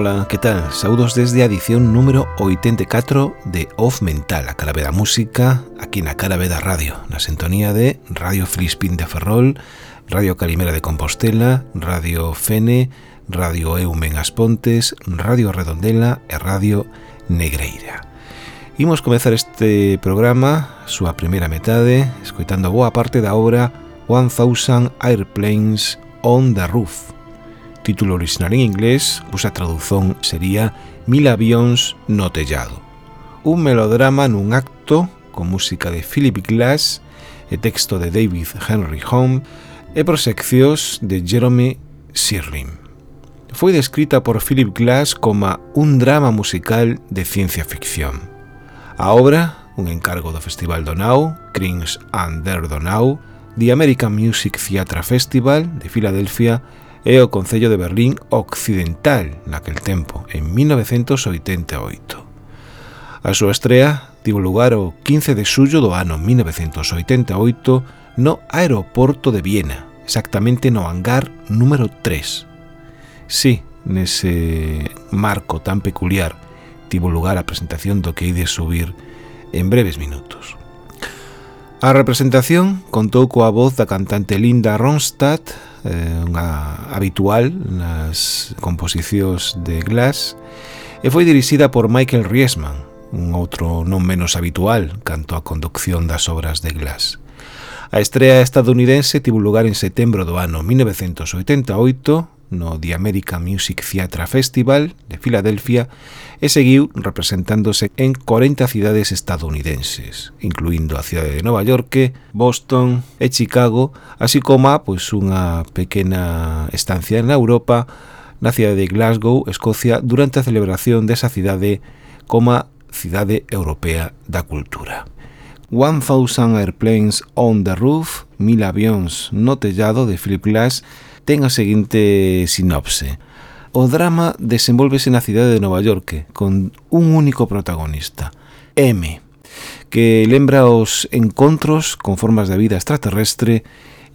Ola, que tal? Saudos desde a edición número 84 de Off Mental, a cara da música, aquí na cara da radio, na sintonía de Radio Frispín de Ferrol, Radio Calimera de Compostela, Radio Fene, Radio Eumen As Pontes, Radio Redondela e Radio Negreira. Imos comezar este programa, súa primeira metade, escoitando boa parte da obra 1000 Airplanes on the Roof, título orixinal en inglés, cusa traduzón sería Mil avións no tellado. Un melodrama nun acto con música de Philip Glass e texto de David Henry Home e proseccións de Jeremy Sirrim. Foi descrita por Philip Glass como un drama musical de ciencia ficción. A obra, un encargo do Festival Donau, Crings Under Donau, The American Music Theatre Festival de Filadelfia e o Concello de Berlín Occidental naquel tempo, en 1988. A súa estrea tivo lugar o 15 de xullo do ano 1988 no aeroporto de Viena, exactamente no hangar número 3. Sí, nese marco tan peculiar tivo lugar a presentación do que ide subir en breves minutos. A representación contou coa voz da cantante Linda Ronstadt, eh, unha habitual nas composicións de Glass, e foi dirixida por Michael Riesman, un outro non menos habitual canto a conducción das obras de Glass. A estrea estadounidense tivo lugar en setembro do ano 1988 no The American Music Theatre Festival de Filadelfia e seguiu representándose en 40 cidades estadounidenses, incluindo a cidade de Nova York, Boston e Chicago, así como pois, unha pequena estancia na Europa na cidade de Glasgow, Escocia, durante a celebración desa cidade como cidade europea da cultura. 1000 Airplanes on the Roof, Mil avións no tellado de Philip Glass ten a seguinte sinopse. O drama desenvolvese na cidade de Nova York con un único protagonista, M, que lembra os encontros con formas de vida extraterrestre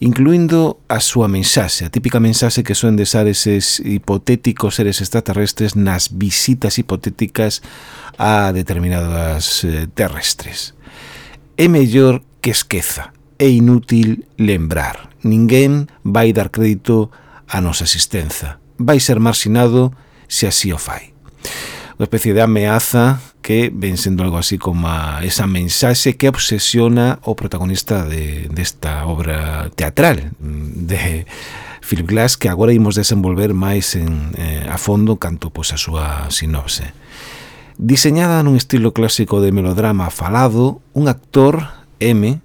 incluindo a súa mensaxe, a típica mensaxe que soen desar eses hipotéticos seres extraterrestres nas visitas hipotéticas a determinadas eh, terrestres. É mellor que esqueza é inútil lembrar. Ninguén vai dar crédito á nosa existenza. Vai ser marxinado se así o fai. Unha especie de ameaza que ven sendo algo así como a esa mensaxe que obsesiona o protagonista de, desta obra teatral mm, de Philip Glass que agora imos desenvolver máis en, eh, a fondo canto pois a súa sinopse. Diseñada nun estilo clásico de melodrama falado, un actor M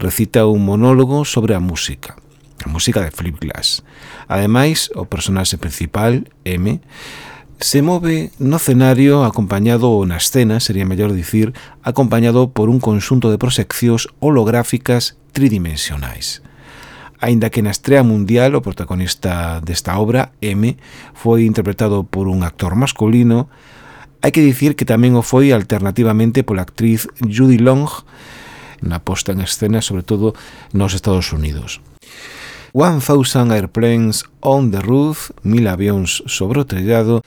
recita un monólogo sobre a música, a música de Philip Glass. Ademais, o personaxe principal, M, se move no cenario acompañado ou na escena, sería mellor dicir, acompañado por un conxunto de proxeccións holográficas tridimensionais. Aínda que na estrea mundial o protagonista desta obra, M, foi interpretado por un actor masculino, hai que dicir que tamén o foi alternativamente pola actriz Judy Long, na posta en escena, sobre todo nos Estados Unidos. One Thousand Airplanes on the Roof, mil avións sobre o trellado,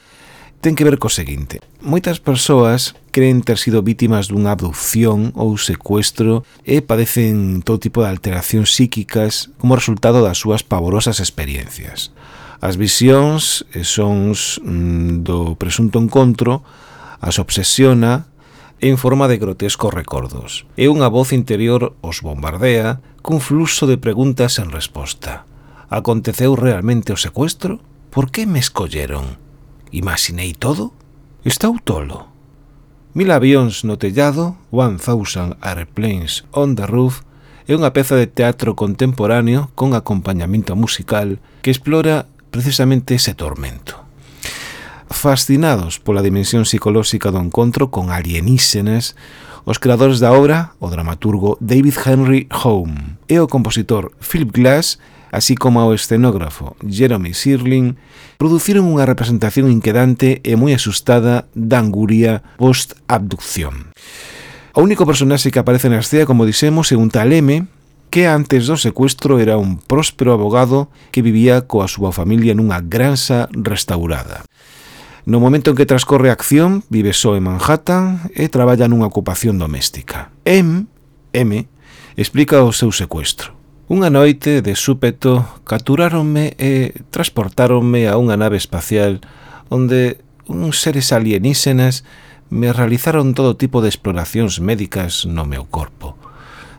ten que ver co seguinte. Moitas persoas creen ter sido vítimas dunha abducción ou secuestro e padecen todo tipo de alteracións psíquicas como resultado das súas pavorosas experiencias. As visións son mm, do presunto encontro, as obsesiona en forma de grotescos recordos, e unha voz interior os bombardea cun fluxo de preguntas en resposta. Aconteceu realmente o secuestro? Por que me escolleron? Imaginei todo? Estou tolo. Mil avións no tellado, One Thousand Airplanes on the Roof, é unha peza de teatro contemporáneo con acompañamento musical que explora precisamente ese tormento fascinados pola dimensión psicolóxica do encontro con alienígenas, os creadores da obra, o dramaturgo David Henry Home e o compositor Philip Glass, así como o escenógrafo Jeremy Sirling, produciron unha representación inquedante e moi asustada da anguria post-abducción. O único personaxe que aparece na escena, como dixemos, é un tal M, que antes do secuestro era un próspero abogado que vivía coa súa familia nunha granxa restaurada. No momento en que transcorre a acción, vive só en Manhattan e traballa nunha ocupación doméstica. M, M, explica o seu secuestro. Unha noite, de súpeto, capturáronme e transportáronme a unha nave espacial onde uns seres alienígenas me realizaron todo tipo de exploracións médicas no meu corpo.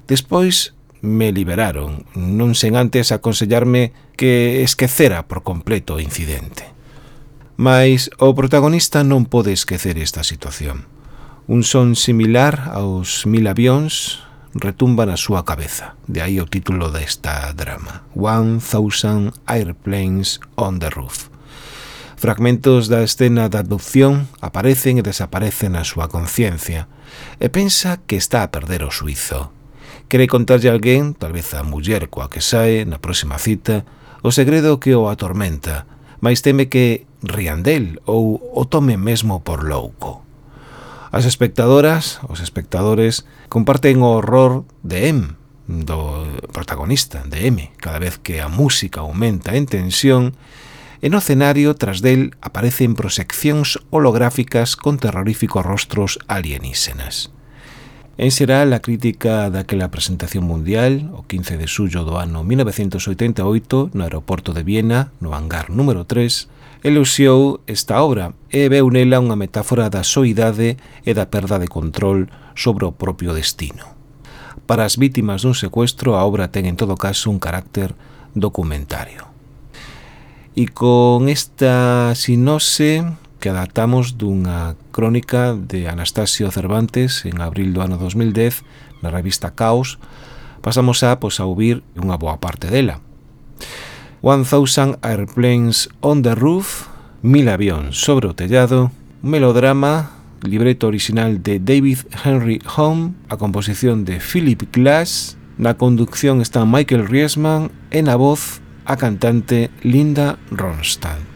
Despois me liberaron, non sen antes aconsellarme que esquecera por completo o incidente. Mas o protagonista non pode esquecer esta situación. Un son similar aos mil avións retumba na súa cabeza. De aí o título desta drama, One Thousand Airplanes on the Roof. Fragmentos da escena da abducción aparecen e desaparecen na súa conciencia e pensa que está a perder o suizo. Quere contarlle a alguén, tal vez a muller coa que sae na próxima cita, o segredo que o atormenta, mais teme que rían del ou o tome mesmo por louco. As espectadoras, os espectadores, comparten o horror de M, do protagonista, de M, cada vez que a música aumenta en tensión, E no cenario, tras del, aparecen proxeccións holográficas con terroríficos rostros alienígenas. En xeral, a crítica daquela presentación mundial, o 15 de xullo do ano 1988, no aeroporto de Viena, no hangar número 3, eluxiou esta obra e veu nela unha metáfora da soidade e da perda de control sobre o propio destino. Para as vítimas dun secuestro, a obra ten en todo caso un carácter documentario. E con esta sinose que adaptamos dunha crónica de Anastasio Cervantes en abril do ano 2010 na revista Caos, pasamos a, pois, a ouvir unha boa parte dela. 1000 Airplanes on the Roof, Mil avións sobre o tellado, melodrama, libreto original de David Henry Home, a composición de Philip Glass, na conducción está Michael Riesman e na voz a cantante Linda Ronstadt.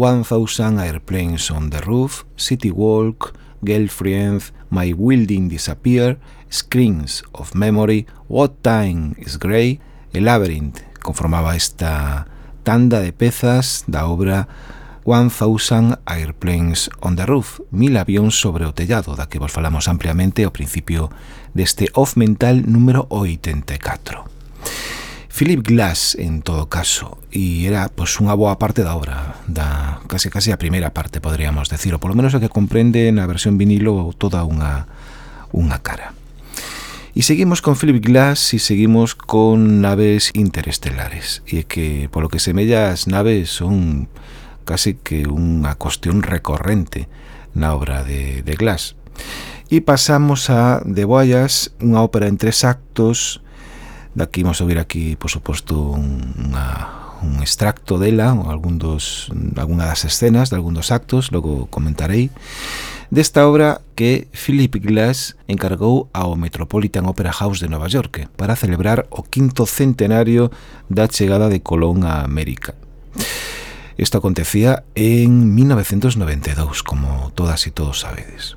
1000 Airplanes on the Roof, City Walk, Girlfriend, My Wilding Disappear, Screens of Memory, What Time is Grey, El Labyrinth conformaba esta tanda de pezas da obra 1000 Airplanes on the Roof, Mil avións sobre o tellado, da que vos falamos ampliamente ao principio deste off mental número 84. Philip Glass, en todo caso, e era pois, unha boa parte da obra, da case case a primeira parte, poderíamos decir, ou polo menos a que comprende na versión vinilo toda unha, unha cara. E seguimos con Philip Glass e seguimos con naves interestelares, e é que, polo que semella, as naves son case que unha cuestión recorrente na obra de, de Glass. E pasamos a De Boyas, unha ópera en tres actos, Daqui imos ouvir aquí, por suposto, unha, un extracto dela, algún dos, alguna das escenas, de algún dos actos, logo comentarei, desta obra que Philip Glass encargou ao Metropolitan Opera House de Nova York para celebrar o quinto centenario da chegada de Colón a América. Isto acontecía en 1992, como todas e todos sabedes.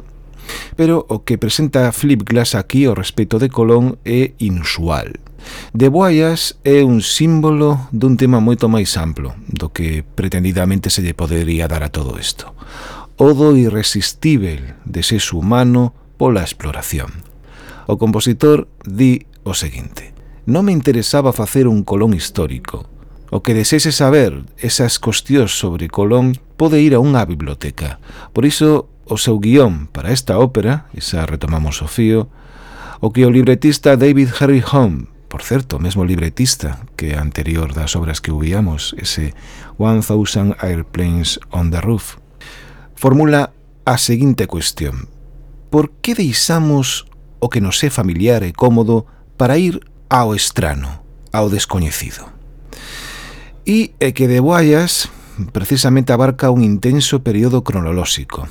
Pero o que presenta Philip Glass aquí ao respecto de Colón é inusual. De Boias é un símbolo dun tema moito máis amplo do que pretendidamente se lle podería dar a todo isto. O do irresistível desexo humano pola exploración. O compositor di o seguinte Non me interesaba facer un colón histórico. O que desese saber esas cuestións sobre Colón pode ir a unha biblioteca. Por iso, o seu guión para esta ópera, esa retomamos o fío, o que o libretista David Harry Home Por certo, mesmo libretista que anterior das obras que ouvíamos, ese 1000 Airplanes on the Roof, formula a seguinte cuestión. Por que deixamos o que nos é familiar e cómodo para ir ao estrano, ao descoñecido? E é que de Boallas precisamente abarca un intenso período cronolóxico,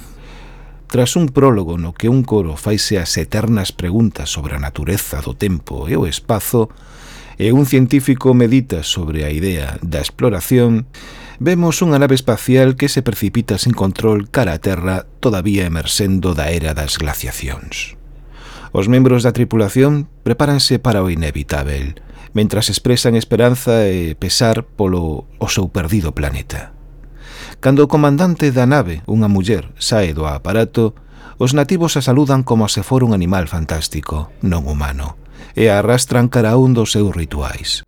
Tras un prólogo no que un coro faise as eternas preguntas sobre a natureza do tempo e o espazo, e un científico medita sobre a idea da exploración, vemos unha nave espacial que se precipita sin control cara a Terra todavía emersendo da era das glaciacións. Os membros da tripulación prepáranse para o inevitável, mentras expresan esperanza e pesar polo o seu perdido planeta. Cando o comandante da nave, unha muller, sae do aparato, os nativos a saludan como se for un animal fantástico, non humano, e a arrastran cara a un dos seus rituais.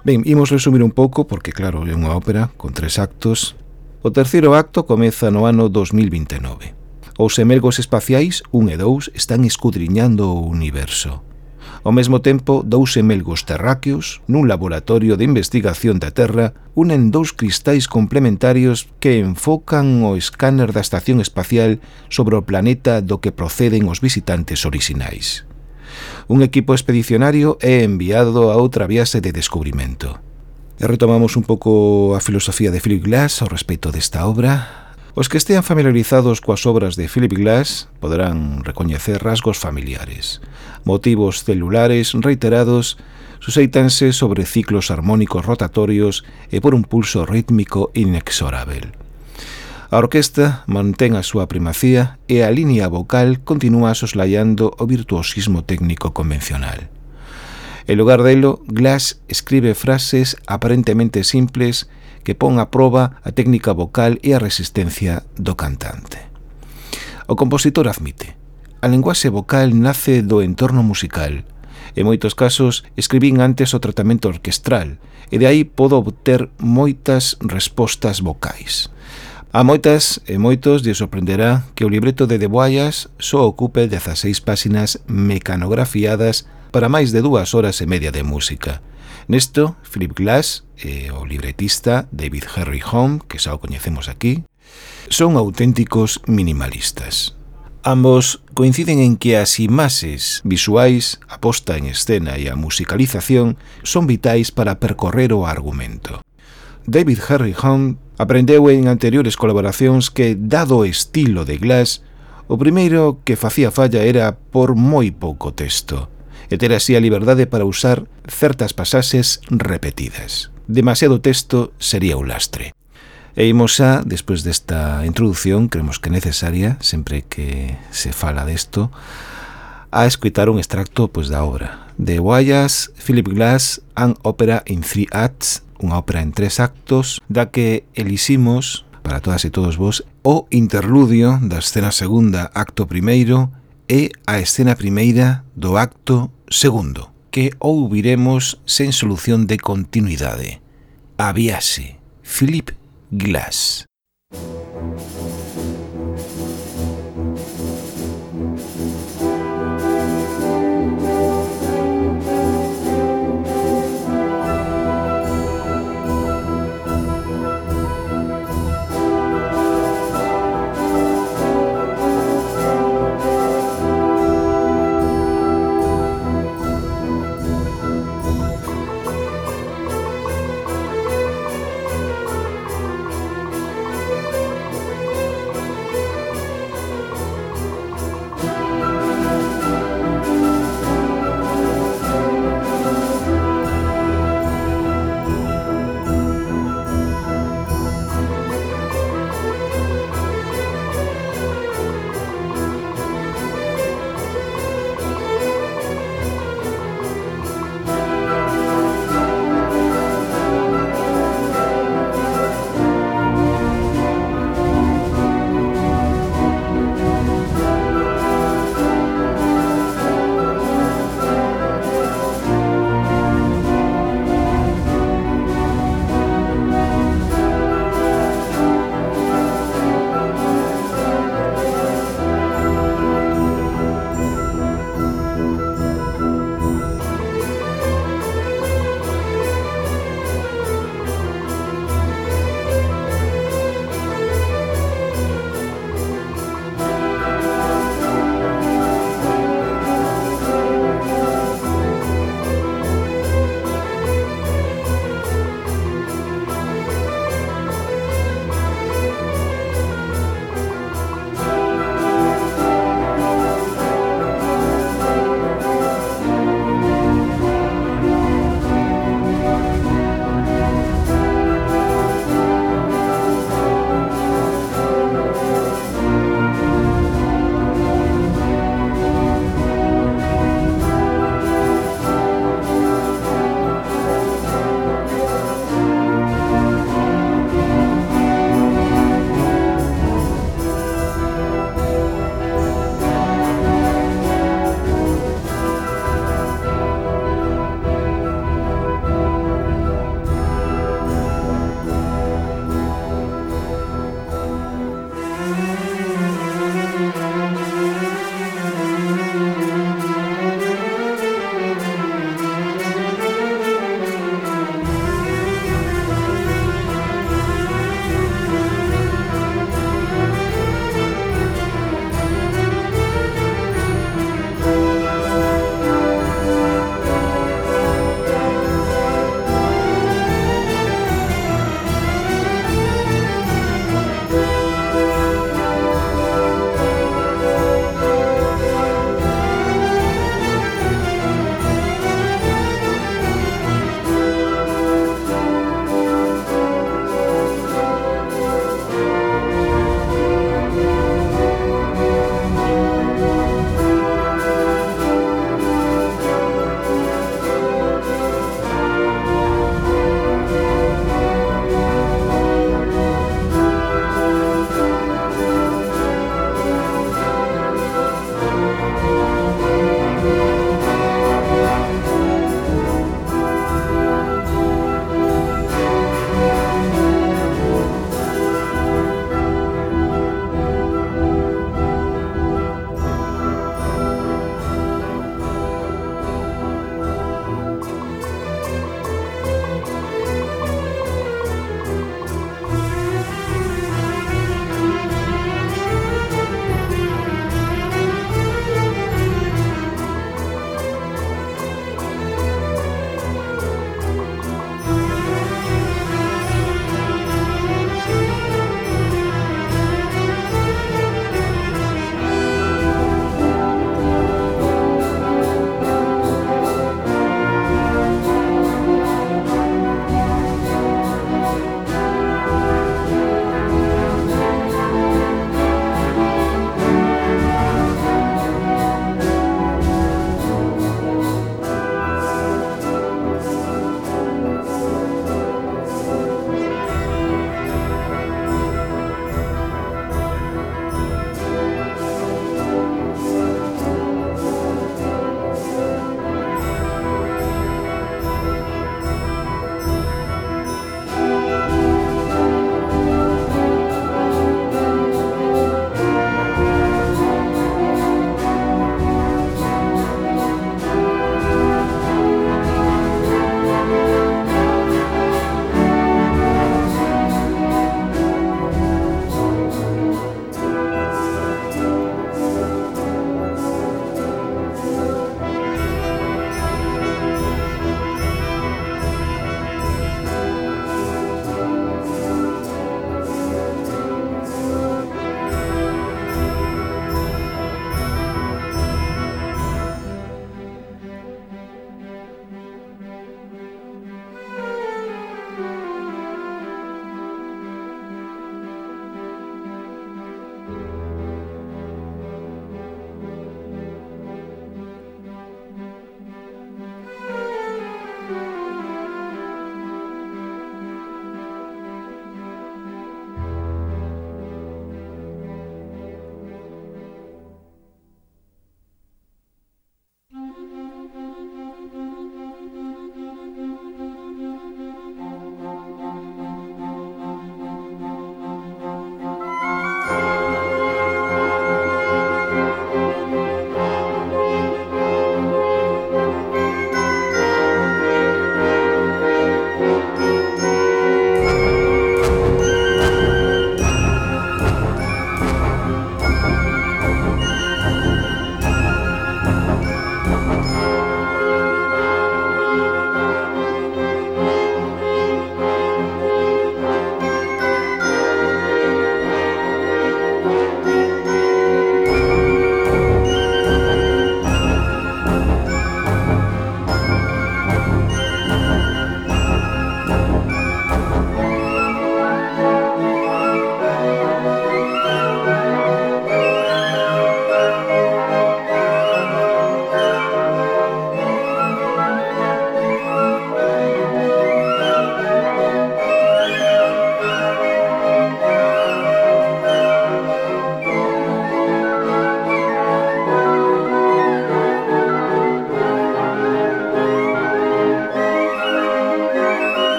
Ben, imos resumir un pouco, porque claro, é unha ópera con tres actos. O terceiro acto comeza no ano 2029. Os emergos espaciais 1 e 2 están escudriñando o universo Ao mesmo tempo, dous emelgos terráqueos, nun laboratorio de investigación da Terra, unen dous cristais complementarios que enfocan o escáner da estación espacial sobre o planeta do que proceden os visitantes orixinais. Un equipo expedicionario é enviado a outra viaxe de descubrimento. E retomamos un pouco a filosofía de Philip Glass ao respecto desta obra, Os que estean familiarizados coas obras de Philip Glass poderán recoñecer rasgos familiares. Motivos celulares reiterados suseitanse sobre ciclos armónicos rotatorios e por un pulso rítmico inexorável. A orquesta mantén a súa primacía e a línea vocal continúa soslayando o virtuosismo técnico convencional. En lugar delo, Glass escribe frases aparentemente simples que pon a proba a técnica vocal e a resistencia do cantante. O compositor admite, a linguaxe vocal nace do entorno musical. En moitos casos, escribín antes o tratamento orquestral, e de aí podo obter moitas respostas vocais. A moitas e moitos lle sorprenderá que o libreto de Deboallas só ocupe 16 páxinas mecanografiadas para máis de dúas horas e media de música. Nesto, Philip Glass, e o libretista David Harry Home, que xa o coñecemos aquí, son auténticos minimalistas. Ambos coinciden en que as imaxes visuais, a posta en escena e a musicalización son vitais para percorrer o argumento. David Harry Home aprendeu en anteriores colaboracións que, dado o estilo de Glass, o primeiro que facía falla era por moi pouco texto, e ter así a liberdade para usar certas pasaxes repetidas. Demasiado texto sería un lastre. E imos a, despois desta introdución, creemos que necesaria, sempre que se fala desto, a escutar un extracto pois, da obra. De Guayas, Philip Glass, An Opera in Three Acts, unha ópera en tres actos, da que eliximos, para todas e todos vos, o interludio da escena segunda, acto primeiro, e a escena primeira do acto Segundo, que ouviremos sen solución de continuidade. A viaxe, Philip Glass.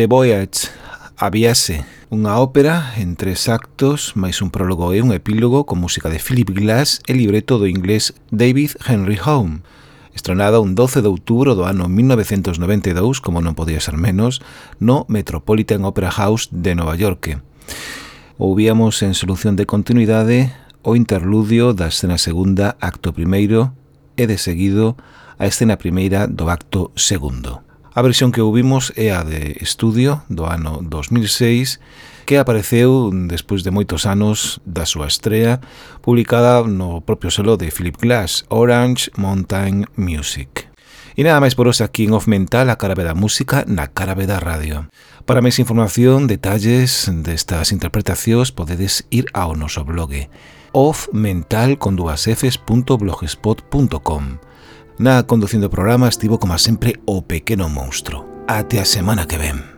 de Voyage a viaxe, unha ópera en tres actos, máis un prólogo e un epílogo con música de Philip Glass e libreto do inglés David Henry Home. Estrenada un 12 de outubro do ano 1992, como non podía ser menos, no Metropolitan Opera House de Nova York. Ouvíamos en solución de continuidade o interludio da escena segunda, acto primeiro, e de seguido a escena primeira do acto segundo. A versión que ouvimos é a de estudio do ano 2006 que apareceu despois de moitos anos da súa estrea publicada no propio selo de Philip Glass, Orange Mountain Music. E nada máis por hoxe aquí en Off Mental, a carabe da música na carabe da radio. Para máis información, detalles destas interpretacións podedes ir ao noso blog offmental.blogspot.com Na condución do programa estivo, como sempre, o pequeno monstro. Até a semana que ven.